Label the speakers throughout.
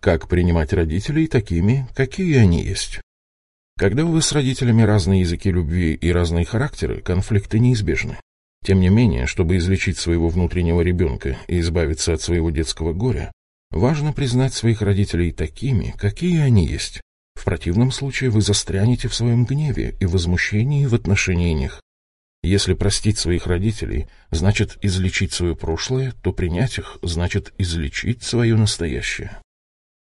Speaker 1: как принимать родителей такими, какие они есть. Когда у вас с родителями разные языки любви и разные характеры, конфликты неизбежны. Тем не менее, чтобы излечить своего внутреннего ребенка и избавиться от своего детского горя, важно признать своих родителей такими, какие они есть. В противном случае вы застрянете в своем гневе и возмущении в отношении них. Если простить своих родителей значит излечить свое прошлое, то принять их значит излечить свое настоящее.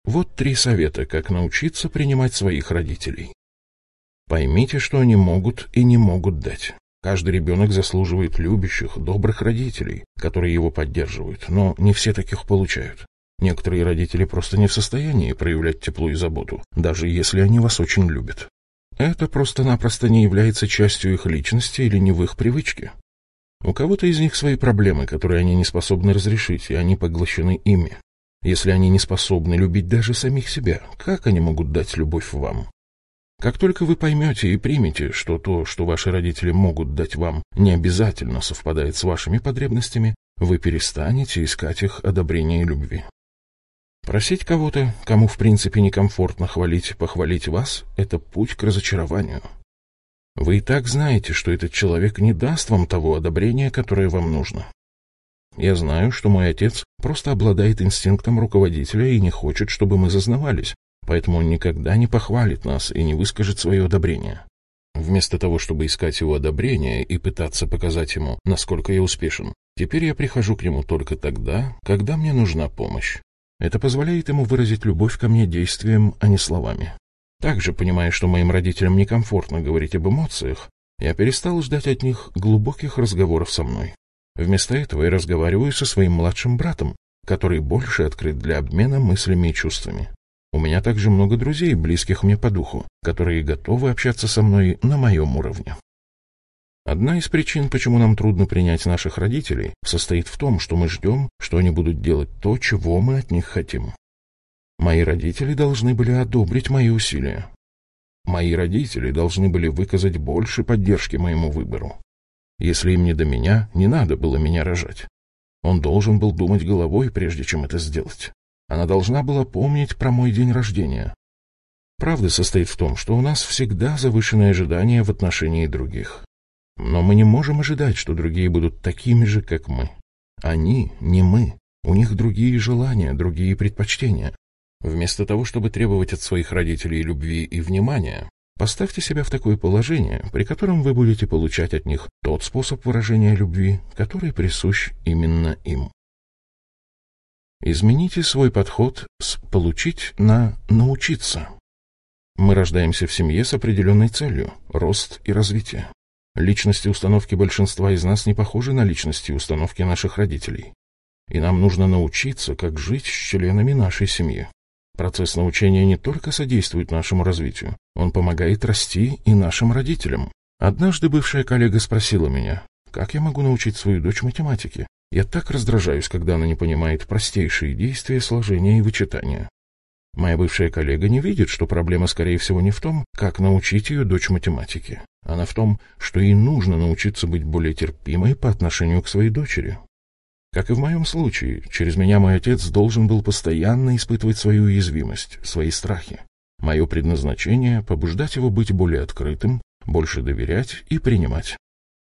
Speaker 1: Вот три совета, как научиться принимать своих родителей. Поймите, что они могут и не могут дать. Каждый ребенок заслуживает любящих, добрых родителей, которые его поддерживают, но не все таких получают. Некоторые родители просто не в состоянии проявлять тепло и заботу, даже если они вас очень любят. Это просто-напросто не является частью их личности или не в их привычке. У кого-то из них свои проблемы, которые они не способны разрешить, и они поглощены ими. Если они не способны любить даже самих себя, как они могут дать любовь вам? Как только вы поймете и примете, что то, что ваши родители могут дать вам, не обязательно совпадает с вашими потребностями, вы перестанете искать их одобрения и любви. Просить кого-то, кому в принципе некомфортно хвалить, похвалить вас – это путь к разочарованию. Вы и так знаете, что этот человек не даст вам того одобрения, которое вам нужно. Я знаю, что мой отец просто обладает инстинктом руководителя и не хочет, чтобы мы зазнавались, поэтому он никогда не похвалит нас и не выскажет свое одобрение. Вместо того, чтобы искать его одобрение и пытаться показать ему, насколько я успешен, теперь я прихожу к нему только тогда, когда мне нужна помощь. Это позволяет ему выразить любовь ко мне действием, а не словами. Также, понимая, что моим родителям некомфортно говорить об эмоциях, я перестал ждать от них глубоких разговоров со мной. Вместо этого я разговариваю со своим младшим братом, который больше открыт для обмена мыслями и чувствами. У меня также много друзей, близких мне по духу, которые готовы общаться со мной на моем уровне. Одна из причин, почему нам трудно принять наших родителей, состоит в том, что мы ждем, что они будут делать то, чего мы от них хотим. Мои родители должны были одобрить мои усилия. Мои родители должны были выказать больше поддержки моему выбору. Если им не до меня, не надо было меня рожать. Он должен был думать головой, прежде чем это сделать. Она должна была помнить про мой день рождения. Правда состоит в том, что у нас всегда завышенные ожидания в отношении других. Но мы не можем ожидать, что другие будут такими же, как мы. Они не мы. У них другие желания, другие предпочтения. Вместо того, чтобы требовать от своих родителей любви и внимания, поставьте себя в такое положение, при котором вы будете получать от них тот способ выражения любви, который присущ именно им. Измените свой подход с «получить» на «научиться». Мы рождаемся в семье с определенной целью – рост и развитие. Личности установки большинства из нас не похожи на личности установки наших родителей. И нам нужно научиться, как жить с членами нашей семьи. Процесс научения не только содействует нашему развитию, он помогает расти и нашим родителям. Однажды бывшая коллега спросила меня, как я могу научить свою дочь математике? Я так раздражаюсь, когда она не понимает простейшие действия сложения и вычитания. Моя бывшая коллега не видит, что проблема, скорее всего, не в том, как научить ее дочь математике. Она в том, что ей нужно научиться быть более терпимой по отношению к своей дочери. Как и в моем случае, через меня мой отец должен был постоянно испытывать свою уязвимость, свои страхи. Мое предназначение — побуждать его быть более открытым, больше доверять и принимать.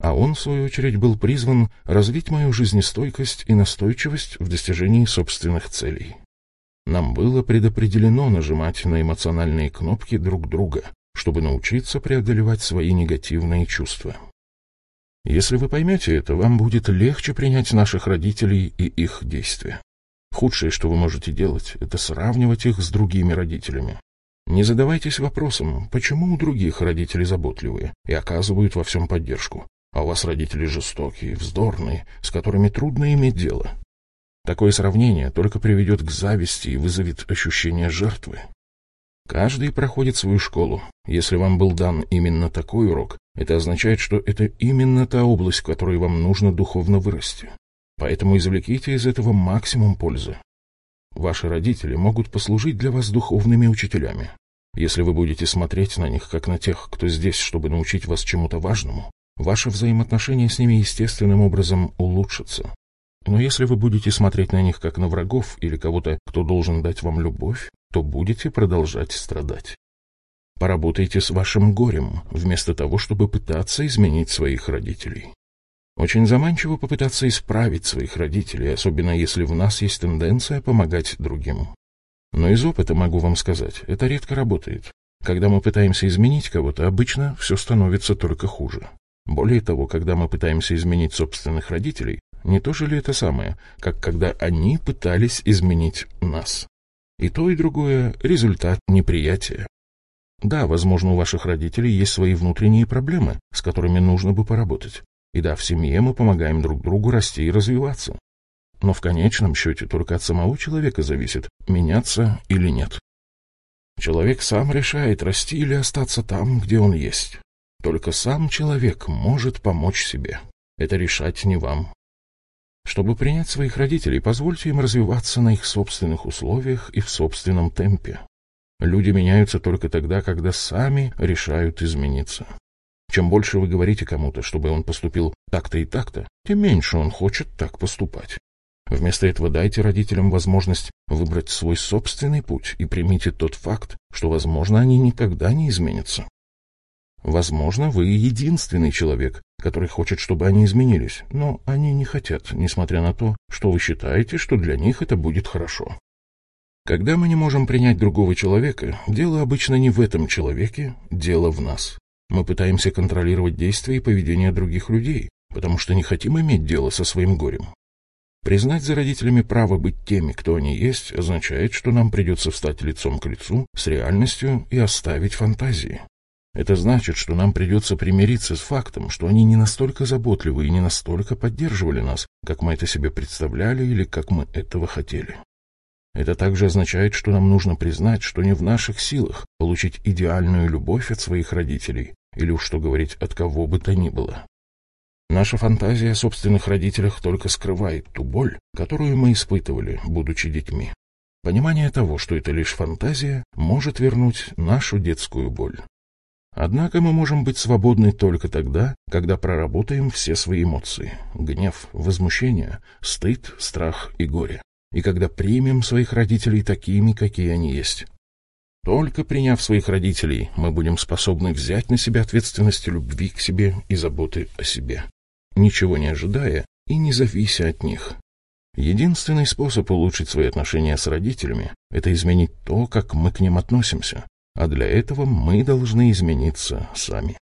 Speaker 1: А он, в свою очередь, был призван развить мою жизнестойкость и настойчивость в достижении собственных целей. Нам было предопределено нажимать на эмоциональные кнопки друг друга, чтобы научиться преодолевать свои негативные чувства. Если вы поймете это, вам будет легче принять наших родителей и их действия. Худшее, что вы можете делать, это сравнивать их с другими родителями. Не задавайтесь вопросом, почему у других родители заботливые и оказывают во всем поддержку, а у вас родители жестокие, вздорные, с которыми трудно иметь дело. Такое сравнение только приведет к зависти и вызовет ощущение жертвы. Каждый проходит свою школу. Если вам был дан именно такой урок, это означает, что это именно та область, в которой вам нужно духовно вырасти. Поэтому извлеките из этого максимум пользы. Ваши родители могут послужить для вас духовными учителями. Если вы будете смотреть на них, как на тех, кто здесь, чтобы научить вас чему-то важному, Ваши взаимоотношения с ними естественным образом улучшатся. Но если вы будете смотреть на них как на врагов или кого-то, кто должен дать вам любовь, то будете продолжать страдать. Поработайте с вашим горем, вместо того, чтобы пытаться изменить своих родителей. Очень заманчиво попытаться исправить своих родителей, особенно если в нас есть тенденция помогать другим. Но из опыта могу вам сказать, это редко работает. Когда мы пытаемся изменить кого-то, обычно все становится только хуже. Более того, когда мы пытаемся изменить собственных родителей, не то же ли это самое, как когда они пытались изменить нас? И то, и другое – результат неприятия. Да, возможно, у ваших родителей есть свои внутренние проблемы, с которыми нужно бы поработать. И да, в семье мы помогаем друг другу расти и развиваться. Но в конечном счете только от самого человека зависит, меняться или нет. Человек сам решает, расти или остаться там, где он есть. Только сам человек может помочь себе. Это решать не вам. Чтобы принять своих родителей, позвольте им развиваться на их собственных условиях и в собственном темпе. Люди меняются только тогда, когда сами решают измениться. Чем больше вы говорите кому-то, чтобы он поступил так-то и так-то, тем меньше он хочет так поступать. Вместо этого дайте родителям возможность выбрать свой собственный путь и примите тот факт, что, возможно, они никогда не изменятся. Возможно, вы единственный человек, который хочет, чтобы они изменились, но они не хотят, несмотря на то, что вы считаете, что для них это будет хорошо. Когда мы не можем принять другого человека, дело обычно не в этом человеке, дело в нас. Мы пытаемся контролировать действия и поведение других людей, потому что не хотим иметь дело со своим горем. Признать за родителями право быть теми, кто они есть, означает, что нам придется встать лицом к лицу с реальностью и оставить фантазии. Это значит, что нам придется примириться с фактом, что они не настолько заботливы и не настолько поддерживали нас, как мы это себе представляли или как мы этого хотели. Это также означает, что нам нужно признать, что не в наших силах получить идеальную любовь от своих родителей, или уж что говорить, от кого бы то ни было. Наша фантазия о собственных родителях только скрывает ту боль, которую мы испытывали, будучи детьми. Понимание того, что это лишь фантазия, может вернуть нашу детскую боль. Однако мы можем быть свободны только тогда, когда проработаем все свои эмоции – гнев, возмущение, стыд, страх и горе. И когда примем своих родителей такими, какие они есть. Только приняв своих родителей, мы будем способны взять на себя ответственность любви к себе и заботы о себе ничего не ожидая и не завися от них. Единственный способ улучшить свои отношения с родителями – это изменить то, как мы к ним относимся, а для этого мы должны измениться сами.